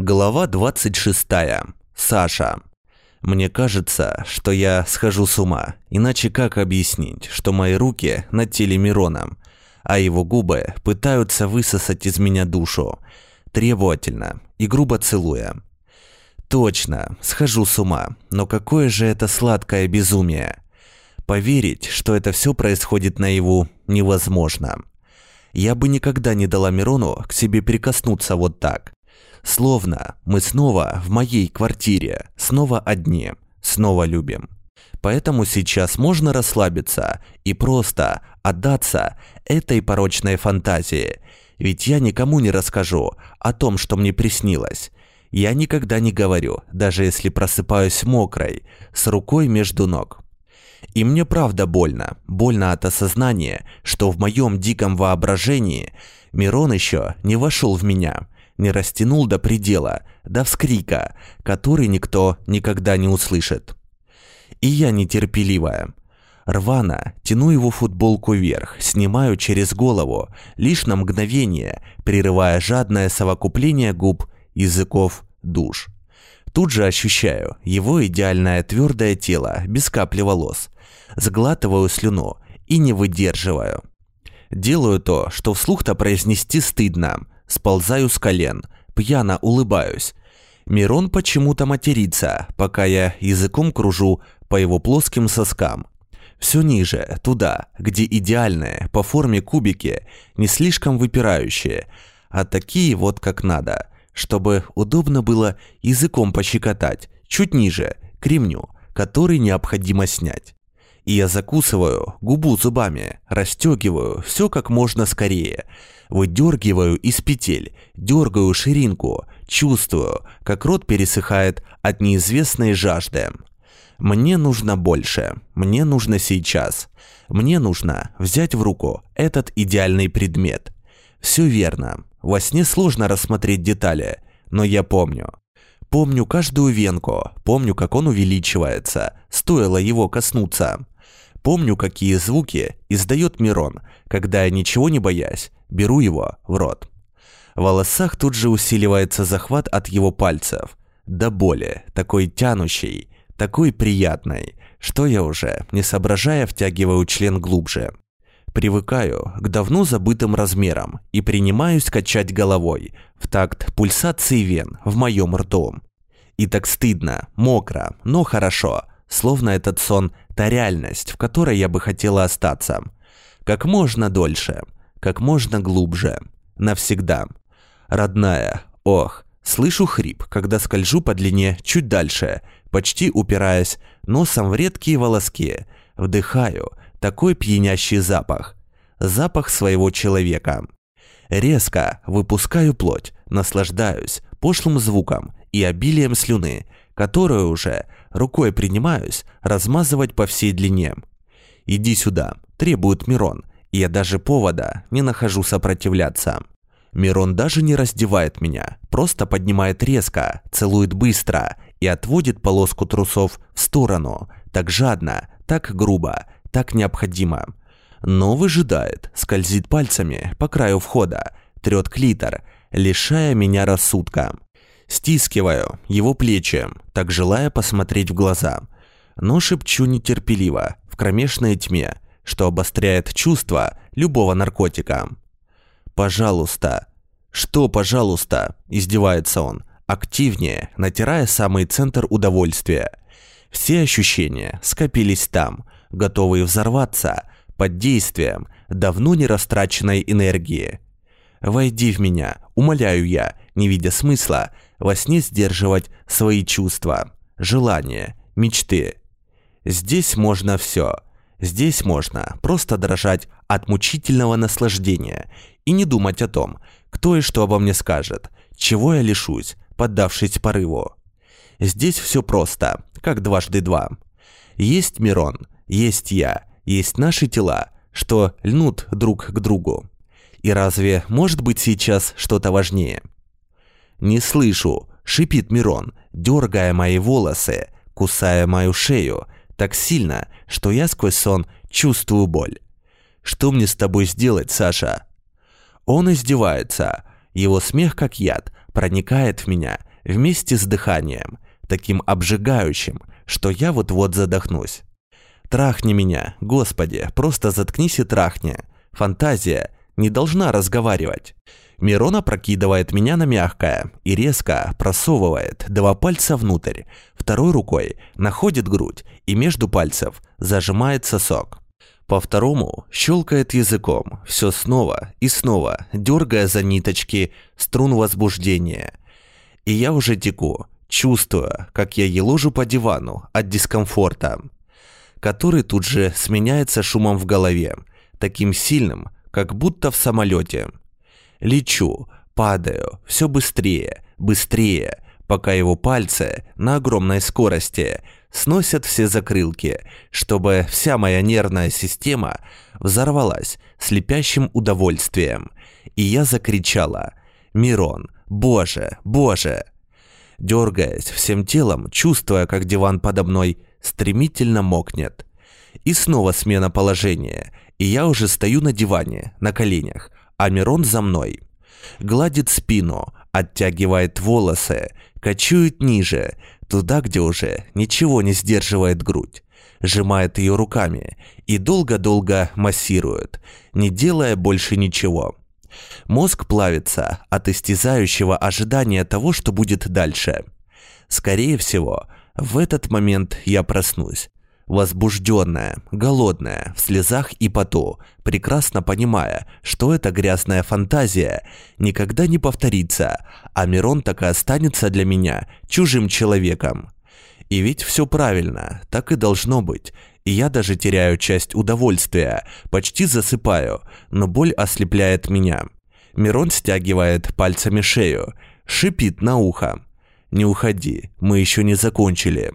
Глава 26. Саша. Мне кажется, что я схожу с ума. Иначе как объяснить, что мои руки на теле Мирона, а его губы пытаются высосать из меня душу, требовательно и грубо целуя. Точно, схожу с ума, но какое же это сладкое безумие. Поверить, что это все происходит наяву, невозможно. Я бы никогда не дала Мирону к себе прикоснуться вот так. Словно мы снова в моей квартире, снова одни, снова любим. Поэтому сейчас можно расслабиться и просто отдаться этой порочной фантазии. Ведь я никому не расскажу о том, что мне приснилось. Я никогда не говорю, даже если просыпаюсь мокрой, с рукой между ног. И мне правда больно. Больно от осознания, что в моем диком воображении Мирон еще не вошел в меня – не растянул до предела, до вскрика, который никто никогда не услышит. И я нетерпеливая. Рвано тяну его футболку вверх, снимаю через голову, лишь на мгновение, прерывая жадное совокупление губ, языков, душ. Тут же ощущаю его идеальное твердое тело, без капли волос. Сглатываю слюну и не выдерживаю. Делаю то, что вслух-то произнести стыдно, Сползаю с колен, пьяно улыбаюсь. Мирон почему-то матерится, пока я языком кружу по его плоским соскам. Все ниже, туда, где идеальные, по форме кубики, не слишком выпирающие, а такие вот как надо, чтобы удобно было языком пощекотать, чуть ниже, к ремню, который необходимо снять. И я закусываю губу зубами, расстегиваю все как можно скорее – Выдергиваю из петель, дергаю ширинку, чувствую, как рот пересыхает от неизвестной жажды. Мне нужно больше, мне нужно сейчас. Мне нужно взять в руку этот идеальный предмет. Все верно, во сне сложно рассмотреть детали, но я помню. Помню каждую венку, помню, как он увеличивается, стоило его коснуться. Помню, какие звуки издает Мирон, когда я, ничего не боясь, беру его в рот. В волосах тут же усиливается захват от его пальцев. До боли, такой тянущей, такой приятной, что я уже, не соображая, втягиваю член глубже. Привыкаю к давно забытым размерам и принимаюсь качать головой в такт пульсации вен в моем рту. И так стыдно, мокро, но хорошо, словно этот сон – та реальность, в которой я бы хотела остаться. Как можно дольше – как можно глубже, навсегда. Родная, ох, слышу хрип, когда скольжу по длине чуть дальше, почти упираясь носом в редкие волоски, вдыхаю такой пьянящий запах, запах своего человека. Резко выпускаю плоть, наслаждаюсь пошлым звуком и обилием слюны, которую уже рукой принимаюсь размазывать по всей длине. «Иди сюда», – требует Мирон, я даже повода не нахожу сопротивляться. Мирон даже не раздевает меня, просто поднимает резко, целует быстро и отводит полоску трусов в сторону, так жадно, так грубо, так необходимо. Но выжидает, скользит пальцами по краю входа, трет клитор, лишая меня рассудка. Стискиваю его плечи, так желая посмотреть в глаза, но шепчу нетерпеливо, в кромешной тьме – что обостряет чувство любого наркотика. «Пожалуйста». «Что, пожалуйста?» – издевается он, активнее, натирая самый центр удовольствия. Все ощущения скопились там, готовые взорваться под действием давно не растраченной энергии. «Войди в меня», – умоляю я, не видя смысла во сне сдерживать свои чувства, желания, мечты. Здесь можно все – Здесь можно просто дрожать от мучительного наслаждения и не думать о том, кто и что обо мне скажет, чего я лишусь, поддавшись порыву. Здесь все просто, как дважды два. Есть Мирон, есть я, есть наши тела, что льнут друг к другу. И разве может быть сейчас что-то важнее? «Не слышу», — шипит Мирон, дергая мои волосы, кусая мою шею, так сильно, что я сквозь сон чувствую боль. Что мне с тобой сделать, Саша? Он издевается. Его смех, как яд, проникает в меня, вместе с дыханием, таким обжигающим, что я вот-вот задохнусь. Трахни меня, Господи, просто заткнись и трахни. Фантазия не должна разговаривать. Мирона прокидывает меня на мягкое и резко просовывает два пальца внутрь. Второй рукой находит грудь и между пальцев зажимает сосок. По второму щелкает языком, все снова и снова, дергая за ниточки струн возбуждения. И я уже теку, чувствуя, как я еложу по дивану от дискомфорта который тут же сменяется шумом в голове, таким сильным, как будто в самолете. Лечу, падаю, все быстрее, быстрее, пока его пальцы на огромной скорости сносят все закрылки, чтобы вся моя нервная система взорвалась слепящим удовольствием. И я закричала «Мирон, Боже, Боже!» Дергаясь всем телом, чувствуя, как диван подо мной стремительно мокнет. И снова смена положения, и я уже стою на диване, на коленях, а Мирон за мной. Гладит спину, оттягивает волосы, качует ниже, туда, где уже ничего не сдерживает грудь. Сжимает ее руками и долго-долго массирует, не делая больше ничего. Мозг плавится от истязающего ожидания того, что будет дальше. Скорее всего, в этот момент я проснусь. Возбужденная, голодная, в слезах и поту, прекрасно понимая, что эта грязная фантазия никогда не повторится, а Мирон так и останется для меня чужим человеком. И ведь все правильно, так и должно быть. И я даже теряю часть удовольствия, почти засыпаю, но боль ослепляет меня. Мирон стягивает пальцами шею, шипит на ухо. «Не уходи, мы еще не закончили».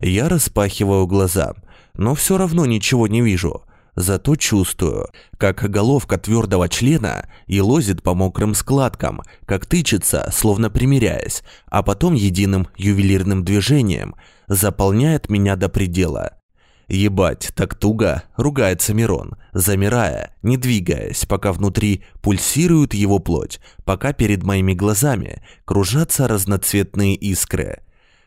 Я распахиваю глаза, но все равно ничего не вижу. Зато чувствую, как головка твердого члена елозит по мокрым складкам, как тычется, словно примиряясь, а потом единым ювелирным движением заполняет меня до предела. «Ебать, так туго!» – ругается Мирон, замирая, не двигаясь, пока внутри пульсирует его плоть, пока перед моими глазами кружатся разноцветные искры.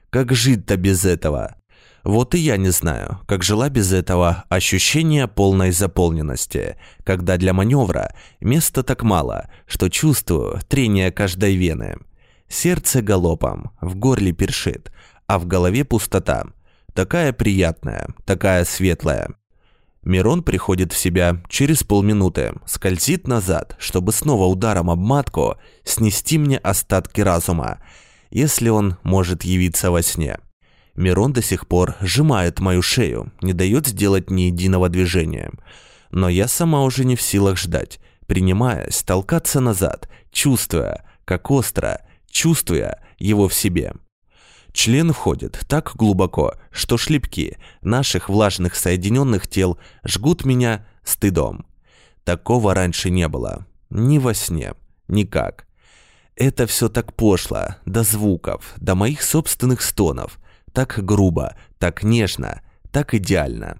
Как жить-то без этого? Вот и я не знаю, как жила без этого ощущения полной заполненности, когда для маневра места так мало, что чувствую трение каждой вены. Сердце галопом, в горле першит, а в голове пустота – Такая приятная, такая светлая. Мирон приходит в себя через полминуты, скользит назад, чтобы снова ударом об матку снести мне остатки разума, если он может явиться во сне. Мирон до сих пор сжимает мою шею, не дает сделать ни единого движения. Но я сама уже не в силах ждать, принимаясь толкаться назад, чувствуя, как остро, чувствуя его в себе. Член входит так глубоко, что шлепки наших влажных соединенных тел жгут меня стыдом. Такого раньше не было. Ни во сне. Никак. Это все так пошло, до звуков, до моих собственных стонов. Так грубо, так нежно, так идеально.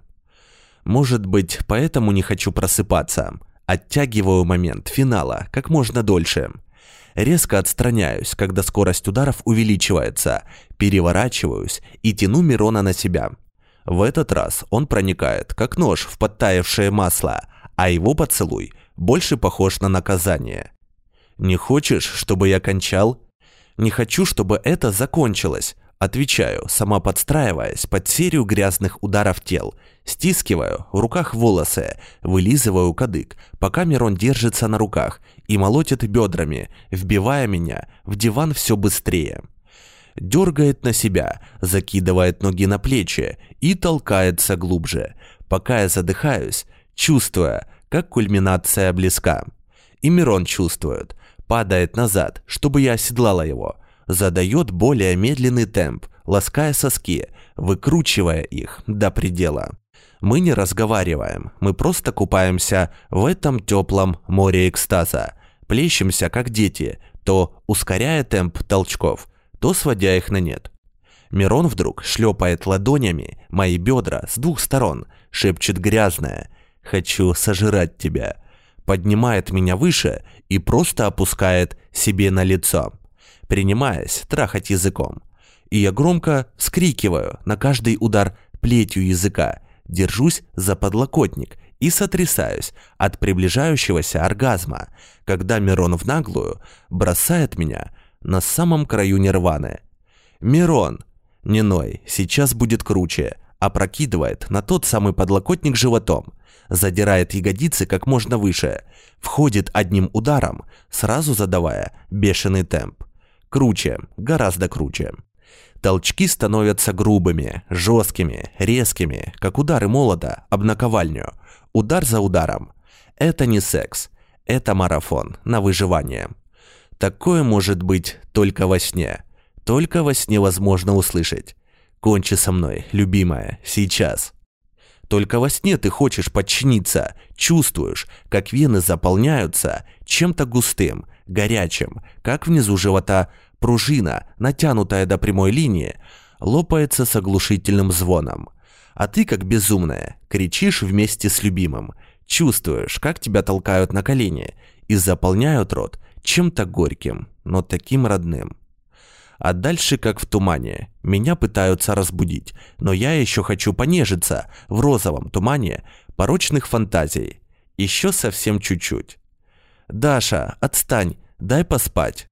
Может быть, поэтому не хочу просыпаться. Оттягиваю момент финала как можно дольше. Резко отстраняюсь, когда скорость ударов увеличивается, переворачиваюсь и тяну Мирона на себя. В этот раз он проникает, как нож в подтаявшее масло, а его поцелуй больше похож на наказание. «Не хочешь, чтобы я кончал?» «Не хочу, чтобы это закончилось», Отвечаю, сама подстраиваясь под серию грязных ударов тел. Стискиваю в руках волосы, вылизываю кадык, пока Мирон держится на руках и молотит бедрами, вбивая меня в диван все быстрее. Дергает на себя, закидывает ноги на плечи и толкается глубже, пока я задыхаюсь, чувствуя, как кульминация близка. И Мирон чувствует, падает назад, чтобы я оседлала его – задает более медленный темп, лаская соски, выкручивая их до предела. Мы не разговариваем, мы просто купаемся в этом теплом море экстаза, плещемся как дети, то ускоряя темп толчков, то сводя их на нет. Мирон вдруг шлепает ладонями мои бедра с двух сторон, шепчет грязное «Хочу сожрать тебя», поднимает меня выше и просто опускает себе на лицо принимаясь трахать языком. И я громко вскрикиваю на каждый удар плетью языка, держусь за подлокотник и сотрясаюсь от приближающегося оргазма, когда Мирон в наглую бросает меня на самом краю нирваны. «Мирон!» Не ной, сейчас будет круче. Опрокидывает на тот самый подлокотник животом. Задирает ягодицы как можно выше. Входит одним ударом, сразу задавая бешеный темп. Круче, гораздо круче. Толчки становятся грубыми, жесткими, резкими, как удары молота об наковальню. Удар за ударом. Это не секс, это марафон на выживание. Такое может быть только во сне. Только во сне возможно услышать. «Кончи со мной, любимая, сейчас». Только во сне ты хочешь подчиниться, чувствуешь, как вены заполняются чем-то густым, горячим, как внизу живота пружина, натянутая до прямой линии, лопается с оглушительным звоном. А ты, как безумная, кричишь вместе с любимым, чувствуешь, как тебя толкают на колени и заполняют рот чем-то горьким, но таким родным. А дальше как в тумане. Меня пытаются разбудить, но я еще хочу понежиться в розовом тумане порочных фантазий. Еще совсем чуть-чуть. «Даша, отстань, дай поспать».